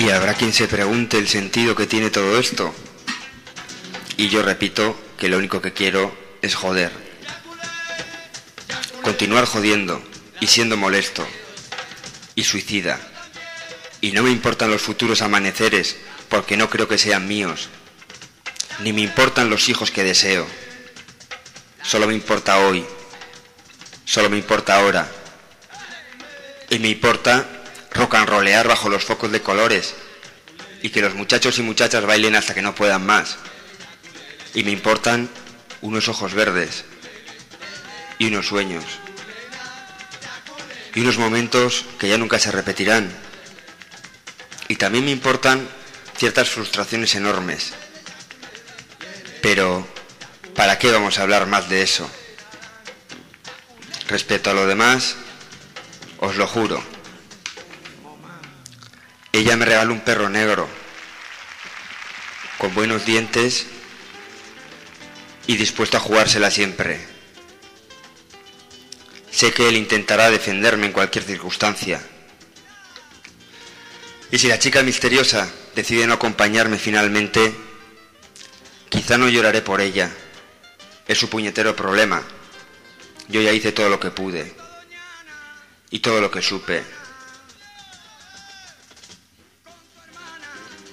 Y habrá quien se pregunte el sentido que tiene todo esto. Y yo repito que lo único que quiero es joder. Continuar jodiendo y siendo molesto y suicida. Y no me importan los futuros amaneceres porque no creo que sean míos. Ni me importan los hijos que deseo. Solo me importa hoy. Solo me importa ahora. Y me importa rock and bajo los focos de colores y que los muchachos y muchachas bailen hasta que no puedan más. Y me importan unos ojos verdes y unos sueños y unos momentos que ya nunca se repetirán. Y también me importan ciertas frustraciones enormes. Pero, ¿para qué vamos a hablar más de eso? Respecto a lo demás, os lo juro. Ella me regaló un perro negro, con buenos dientes y dispuesto a jugársela siempre. Sé que él intentará defenderme en cualquier circunstancia. Y si la chica misteriosa decide no acompañarme finalmente, quizá no lloraré por ella. Es su puñetero problema. Yo ya hice todo lo que pude. Y todo lo que supe.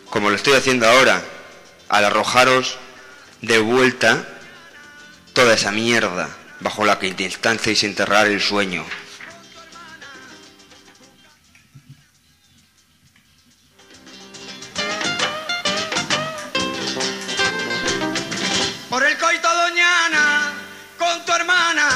Como lo estoy haciendo ahora, al arrojaros de vuelta toda esa mierda bajo la que intentáis enterrar el sueño. Coito doñana, con tu hermana.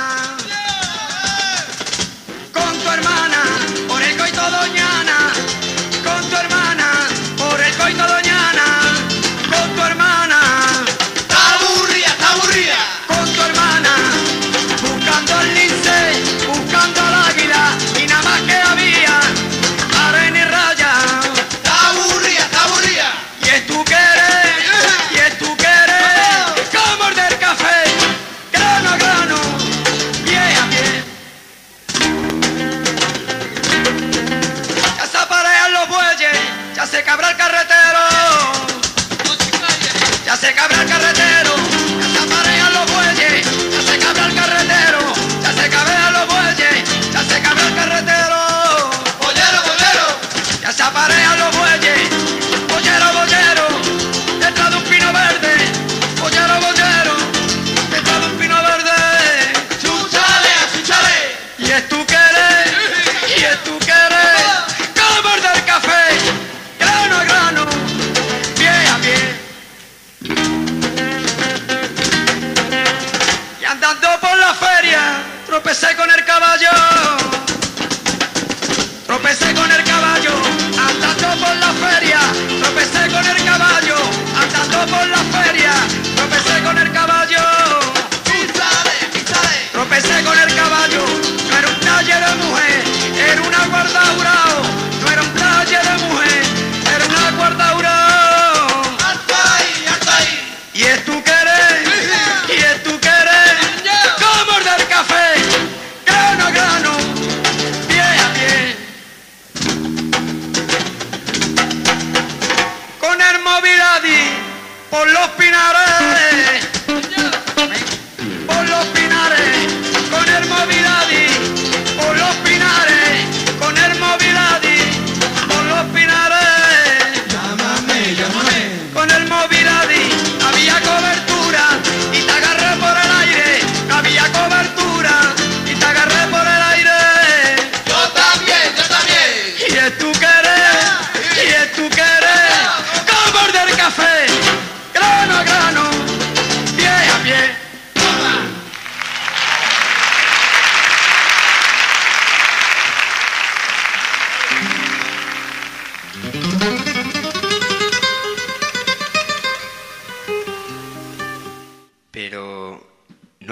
Se cabra el carretero,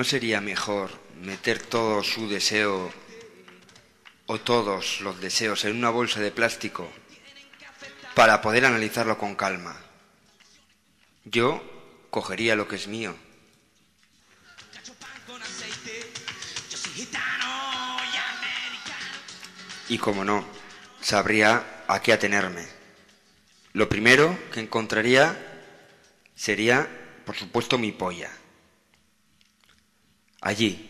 sería mejor meter todo su deseo o todos los deseos en una bolsa de plástico para poder analizarlo con calma. Yo cogería lo que es mío. Y como no, sabría a qué atenerme. Lo primero que encontraría sería, por supuesto, mi polla. Allí,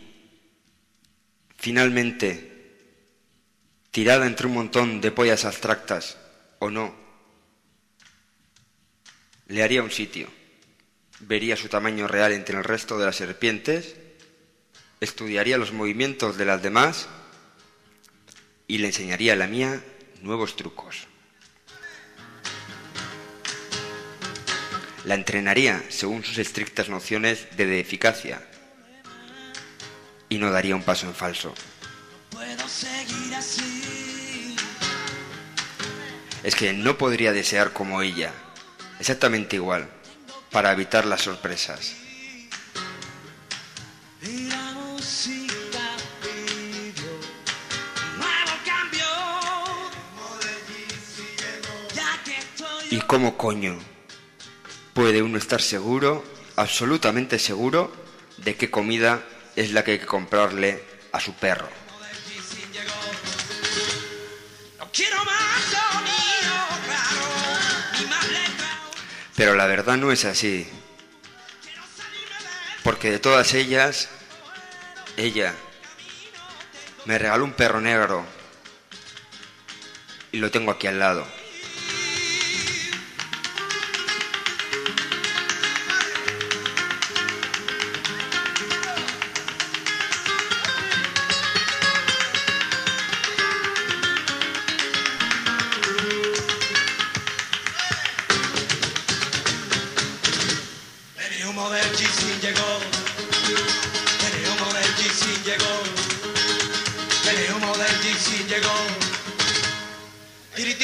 finalmente, tirada entre un montón de pollas abstractas, o no, le haría un sitio, vería su tamaño real entre el resto de las serpientes, estudiaría los movimientos de las demás y le enseñaría a la mía nuevos trucos. La entrenaría según sus estrictas nociones de eficacia y no daría un paso en falso. Es que no podría desear como ella, exactamente igual, para evitar las sorpresas. ¿Y cómo coño puede uno estar seguro, absolutamente seguro, de qué comida es la que hay que comprarle a su perro? Pero la verdad no es así. Porque de todas ellas, ella me regaló un perro negro y lo tengo aquí al lado.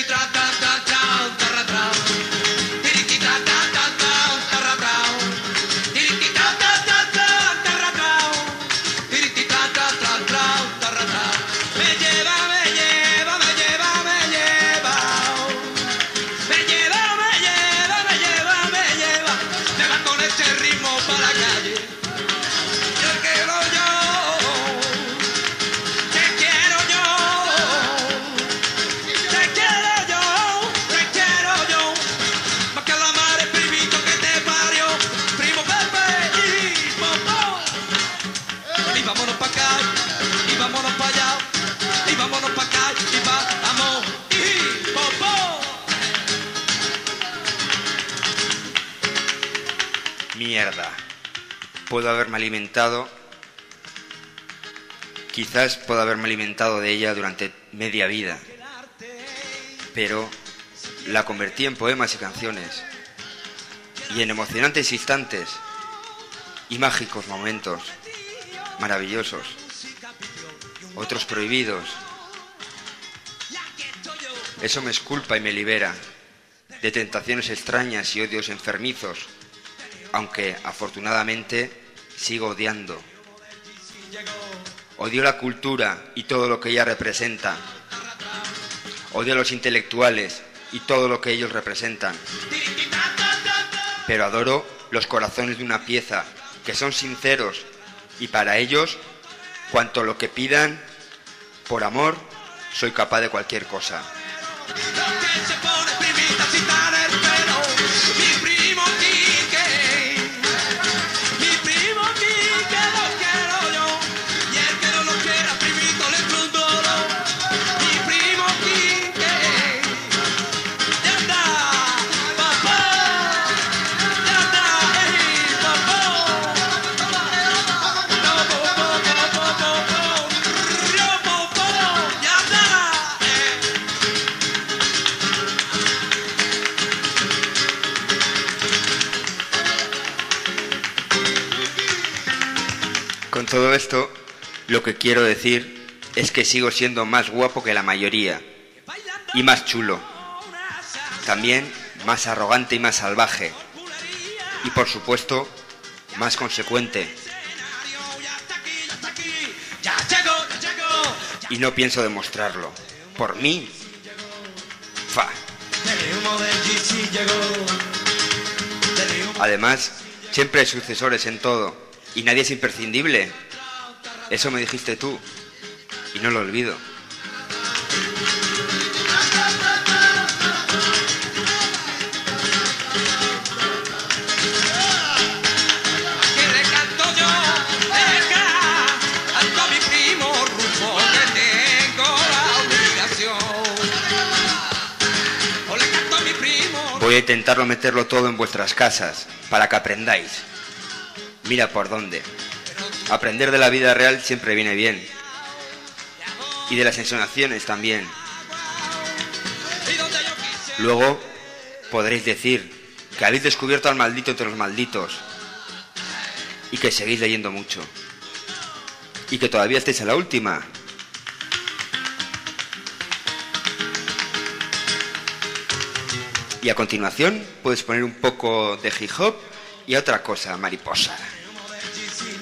da da da da. Mierda. Puedo haberme alimentado. Quizás puedo haberme alimentado de ella durante media vida. Pero la convertí en poemas y canciones. Y en emocionantes instantes. Y mágicos momentos. Maravillosos. Otros prohibidos. Eso me esculpa y me libera de tentaciones extrañas y odios enfermizos aunque afortunadamente sigo odiando. Odio la cultura y todo lo que ella representa. Odio a los intelectuales y todo lo que ellos representan. Pero adoro los corazones de una pieza, que son sinceros, y para ellos, cuanto lo que pidan, por amor, soy capaz de cualquier cosa. Todo esto, lo que quiero decir es que sigo siendo más guapo que la mayoría y más chulo. También más arrogante y más salvaje. Y por supuesto, más consecuente. Y no pienso demostrarlo. Por mí. Fa. Además, siempre hay sucesores en todo y nadie es imprescindible. Eso me dijiste tú y no lo olvido. Voy a intentarlo meterlo todo en vuestras casas, para que aprendáis. Mira por dónde. Aprender de la vida real siempre viene bien. Y de las ensonaciones también. Luego podréis decir que habéis descubierto al maldito entre los malditos. Y que seguís leyendo mucho. Y que todavía estáis a la última. Y a continuación puedes poner un poco de hip hop y otra cosa, mariposa. Did?